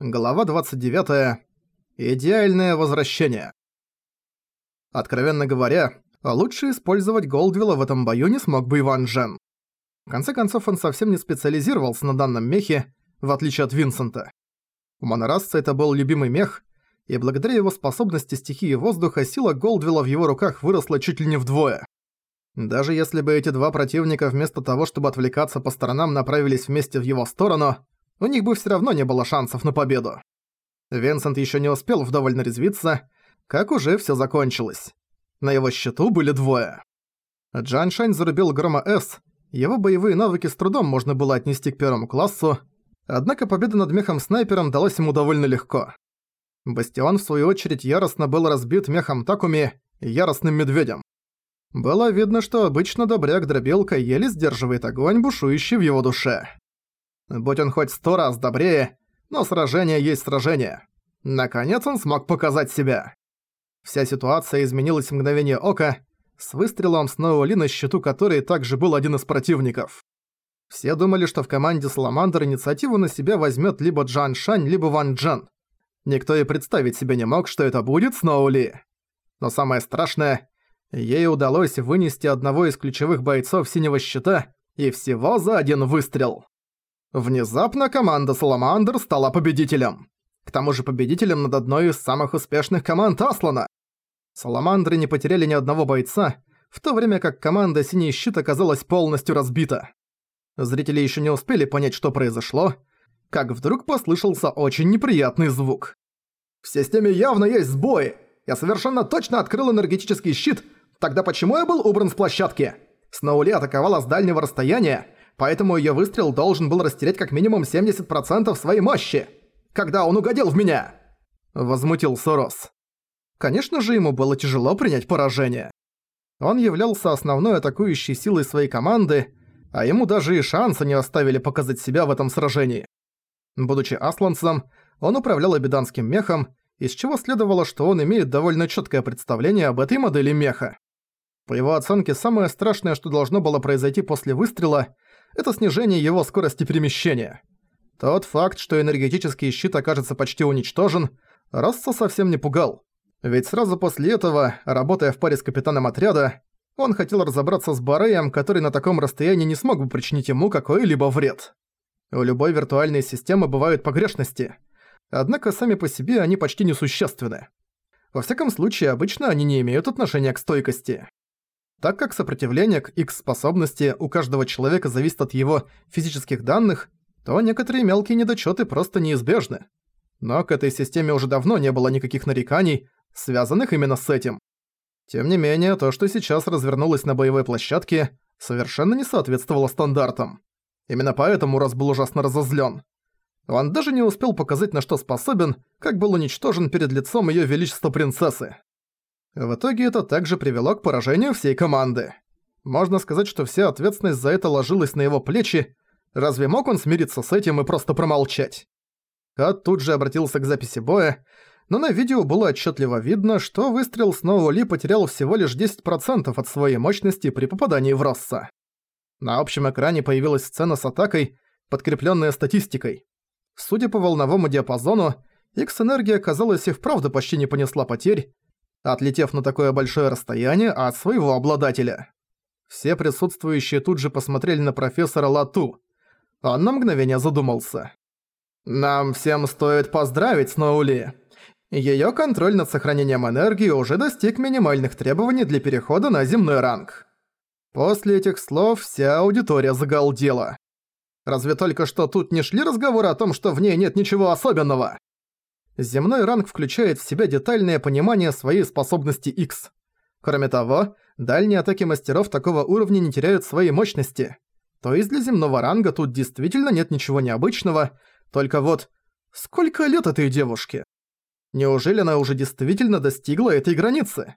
Глава 29. Идеальное возвращение. Откровенно говоря, лучше использовать Голдвилла в этом бою не смог бы Иван Джен. В конце концов, он совсем не специализировался на данном мехе, в отличие от Винсента. У монорасца это был любимый мех, и благодаря его способности стихии воздуха сила Голдвилла в его руках выросла чуть ли не вдвое. Даже если бы эти два противника вместо того, чтобы отвлекаться по сторонам, направились вместе в его сторону, у них бы все равно не было шансов на победу. Винсент еще не успел вдоволь нарезвиться, как уже все закончилось. На его счету были двое. Джан Шань зарубил Грома С, его боевые навыки с трудом можно было отнести к первому классу, однако победа над мехом-снайпером далась ему довольно легко. Бастион, в свою очередь, яростно был разбит мехом Такуми и яростным медведем. Было видно, что обычно добряк-дробилка еле сдерживает огонь, бушующий в его душе. Будь он хоть сто раз добрее, но сражение есть сражение. Наконец он смог показать себя. Вся ситуация изменилась в мгновение ока, с выстрелом Сноули на счету которой также был один из противников. Все думали, что в команде Саламандр инициативу на себя возьмет либо Джан Шань, либо Ван Джен. Никто и представить себе не мог, что это будет Сноули. Но самое страшное, ей удалось вынести одного из ключевых бойцов Синего Щита и всего за один выстрел. Внезапно команда Саламандр стала победителем. К тому же победителем над одной из самых успешных команд Аслана. Саламандры не потеряли ни одного бойца, в то время как команда Синий Щит оказалась полностью разбита. Зрители еще не успели понять, что произошло, как вдруг послышался очень неприятный звук. «В системе явно есть сбои! Я совершенно точно открыл энергетический щит, тогда почему я был убран с площадки? Сноули атаковала с дальнего расстояния, поэтому её выстрел должен был растерять как минимум 70% своей мощи. Когда он угодил в меня!» Возмутился Рос. Конечно же, ему было тяжело принять поражение. Он являлся основной атакующей силой своей команды, а ему даже и шанса не оставили показать себя в этом сражении. Будучи асланцем, он управлял абиданским мехом, из чего следовало, что он имеет довольно чёткое представление об этой модели меха. По его оценке, самое страшное, что должно было произойти после выстрела, это снижение его скорости перемещения. Тот факт, что энергетический щит окажется почти уничтожен, Расса совсем не пугал. Ведь сразу после этого, работая в паре с капитаном отряда, он хотел разобраться с Бареем, который на таком расстоянии не смог бы причинить ему какой-либо вред. У любой виртуальной системы бывают погрешности. Однако сами по себе они почти несущественны. Во всяком случае, обычно они не имеют отношения к стойкости. Так как сопротивление к X-способности у каждого человека зависит от его физических данных, то некоторые мелкие недочеты просто неизбежны. Но к этой системе уже давно не было никаких нареканий, связанных именно с этим. Тем не менее, то, что сейчас развернулось на боевой площадке, совершенно не соответствовало стандартам. Именно поэтому Рос был ужасно разозлен. Он даже не успел показать, на что способен, как был уничтожен перед лицом Ее Величества Принцессы. В итоге это также привело к поражению всей команды. Можно сказать, что вся ответственность за это ложилась на его плечи, разве мог он смириться с этим и просто промолчать? Кат тут же обратился к записи боя, но на видео было отчетливо видно, что выстрел Сноу Ли потерял всего лишь 10% от своей мощности при попадании в Росса. На общем экране появилась сцена с атакой, подкрепленная статистикой. Судя по волновому диапазону, X-энергия, казалось, и вправду почти не понесла потерь, отлетев на такое большое расстояние от своего обладателя. Все присутствующие тут же посмотрели на профессора Лату. Он на мгновение задумался. «Нам всем стоит поздравить Сноули. Её контроль над сохранением энергии уже достиг минимальных требований для перехода на земной ранг». После этих слов вся аудитория загалдела. Разве только что тут не шли разговоры о том, что в ней нет ничего особенного? Земной ранг включает в себя детальное понимание своей способности X. Кроме того, дальние атаки мастеров такого уровня не теряют своей мощности. То есть для земного ранга тут действительно нет ничего необычного, только вот... Сколько лет этой девушке? Неужели она уже действительно достигла этой границы?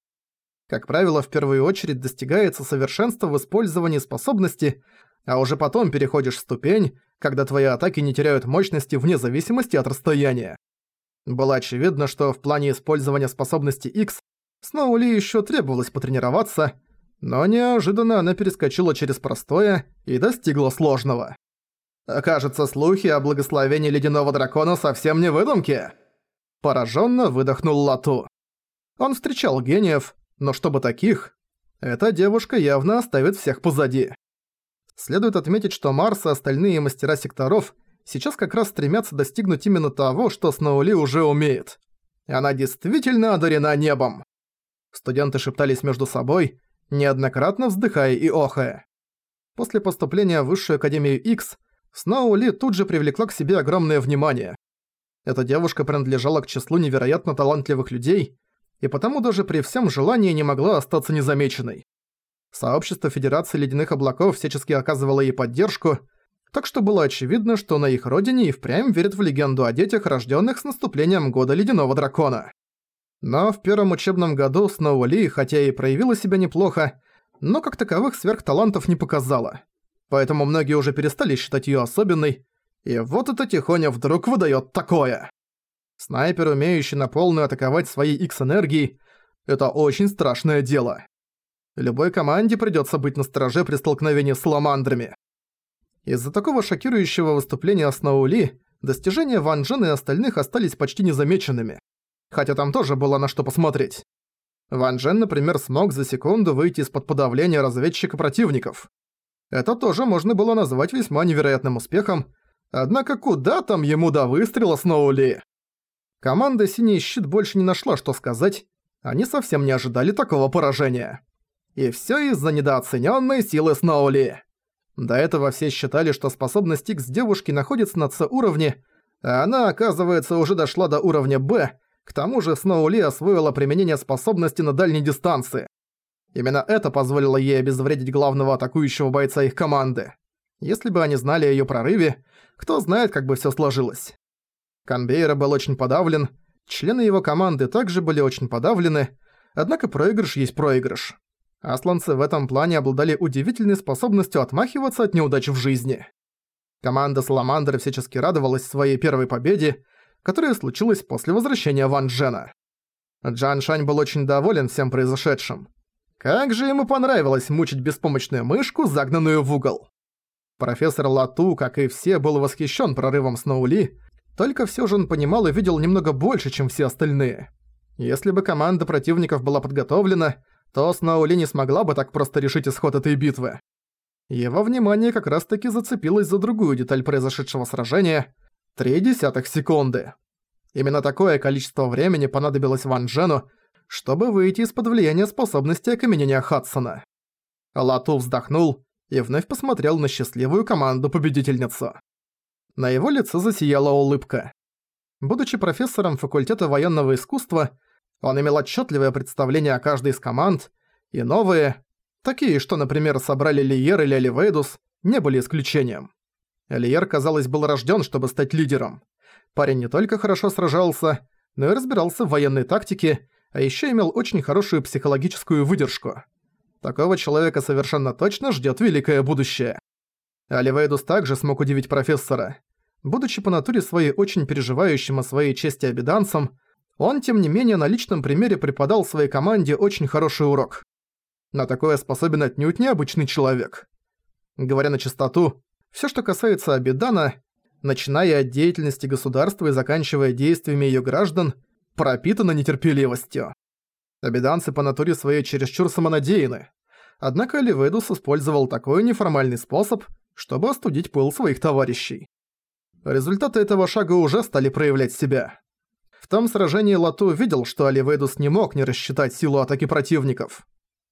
Как правило, в первую очередь достигается совершенство в использовании способности, а уже потом переходишь ступень, когда твои атаки не теряют мощности вне зависимости от расстояния. Было очевидно, что в плане использования способности X Сноули еще требовалось потренироваться, но неожиданно она перескочила через простое и достигла сложного. Кажется, слухи о благословении ледяного дракона совсем не выдумки. Пораженно выдохнул Лату. Он встречал гениев, но чтобы таких, эта девушка явно оставит всех позади. Следует отметить, что Марс и остальные мастера секторов сейчас как раз стремятся достигнуть именно того, что Сноули уже умеет. Она действительно одарена небом. Студенты шептались между собой, неоднократно вздыхая и охая. После поступления в Высшую Академию X Сноули тут же привлекла к себе огромное внимание. Эта девушка принадлежала к числу невероятно талантливых людей, и потому даже при всем желании не могла остаться незамеченной. Сообщество Федерации Ледяных Облаков всячески оказывало ей поддержку, так что было очевидно, что на их родине и впрямь верят в легенду о детях, рожденных с наступлением года Ледяного Дракона. Но в первом учебном году Сноу Ли, хотя и проявила себя неплохо, но как таковых сверхталантов не показала. Поэтому многие уже перестали считать её особенной, и вот эта тихоня вдруг выдаёт такое. Снайпер, умеющий на полную атаковать своей X-энергией, это очень страшное дело. Любой команде придётся быть настороже при столкновении с ламандрами. Из-за такого шокирующего выступления Сноули достижения Ван Джен и остальных остались почти незамеченными. Хотя там тоже было на что посмотреть. Ван Джен, например, смог за секунду выйти из-под подавления разведчика противников. Это тоже можно было назвать весьма невероятным успехом, однако куда там ему до выстрела Сноули? Команда «Синий щит» больше не нашла, что сказать. Они совсем не ожидали такого поражения. И всё из-за недооценённой силы Сноули. До этого все считали, что способность X девушки находится на С-уровне, а она, оказывается, уже дошла до уровня Б, к тому же Сноули освоила применение способности на дальней дистанции. Именно это позволило ей обезвредить главного атакующего бойца их команды. Если бы они знали о её прорыве, кто знает, как бы всё сложилось. Канбейра был очень подавлен, члены его команды также были очень подавлены, однако проигрыш есть проигрыш. Асланцы в этом плане обладали удивительной способностью отмахиваться от неудач в жизни. Команда Саламандр всячески радовалась своей первой победе, которая случилась после возвращения Ван Джена. Джан Шань был очень доволен всем произошедшим. Как же ему понравилось мучить беспомощную мышку, загнанную в угол. Профессор Лату, как и все, был восхищен прорывом Сноули, только все же он понимал и видел немного больше, чем все остальные. Если бы команда противников была подготовлена, то Сноули не смогла бы так просто решить исход этой битвы. Его внимание как раз таки зацепилось за другую деталь произошедшего сражения – три десятых секунды. Именно такое количество времени понадобилось Ван Джену, чтобы выйти из-под влияния способности окаменения Хадсона. Лату вздохнул и вновь посмотрел на счастливую команду-победительницу. На его лице засияла улыбка. Будучи профессором факультета военного искусства, он имел отчетливое представление о каждой из команд, и новые, такие, что, например, собрали Лиер или Эливейдус, не были исключением. Лиер, казалось, был рожден, чтобы стать лидером. Парень не только хорошо сражался, но и разбирался в военной тактике, а еще имел очень хорошую психологическую выдержку. Такого человека совершенно точно ждет великое будущее. Оливейдус также смог удивить профессора. Будучи по натуре своей очень переживающим о своей чести обиданцем, он, тем не менее, на личном примере преподал своей команде очень хороший урок. На такое способен отнюдь необычный человек. Говоря на чистоту, все, что касается Абидана, начиная от деятельности государства и заканчивая действиями ее граждан, пропитано нетерпеливостью. Абиданцы по натуре своей чересчур самонадеяны. Однако Ливейдус использовал такой неформальный способ, чтобы остудить пыл своих товарищей. Результаты этого шага уже стали проявлять себя. В том сражении Лату видел, что Оливейдус не мог не рассчитать силу атаки противников.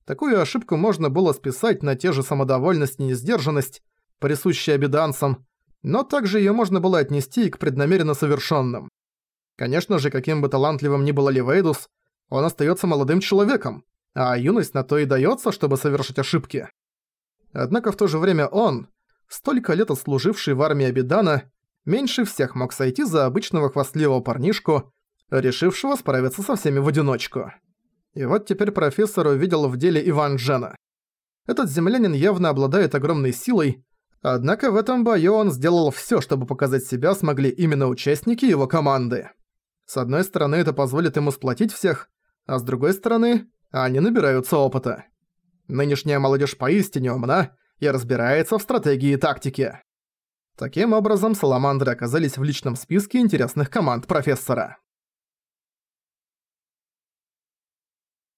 Такую ошибку можно было списать на те же самодовольность и несдержанность, присущие обиданцам, но также её можно было отнести и к преднамеренно совершенным. Конечно же, каким бы талантливым ни был Оливейдус, он остаётся молодым человеком, а юность на то и даётся, чтобы совершить ошибки. Однако в то же время он, столько лет отслуживший в армии Абидана, меньше всех мог сойти за обычного хвастливого парнишку, решившего справиться со всеми в одиночку. И вот теперь профессор увидел в деле Иван Джена. Этот землянин явно обладает огромной силой, однако в этом бою он сделал всё, чтобы показать себя смогли именно участники его команды. С одной стороны, это позволит ему сплотить всех, а с другой стороны, они набираются опыта. Нынешняя молодежь поистине умна и разбирается в стратегии и тактике. Таким образом, саламандры оказались в личном списке интересных команд профессора.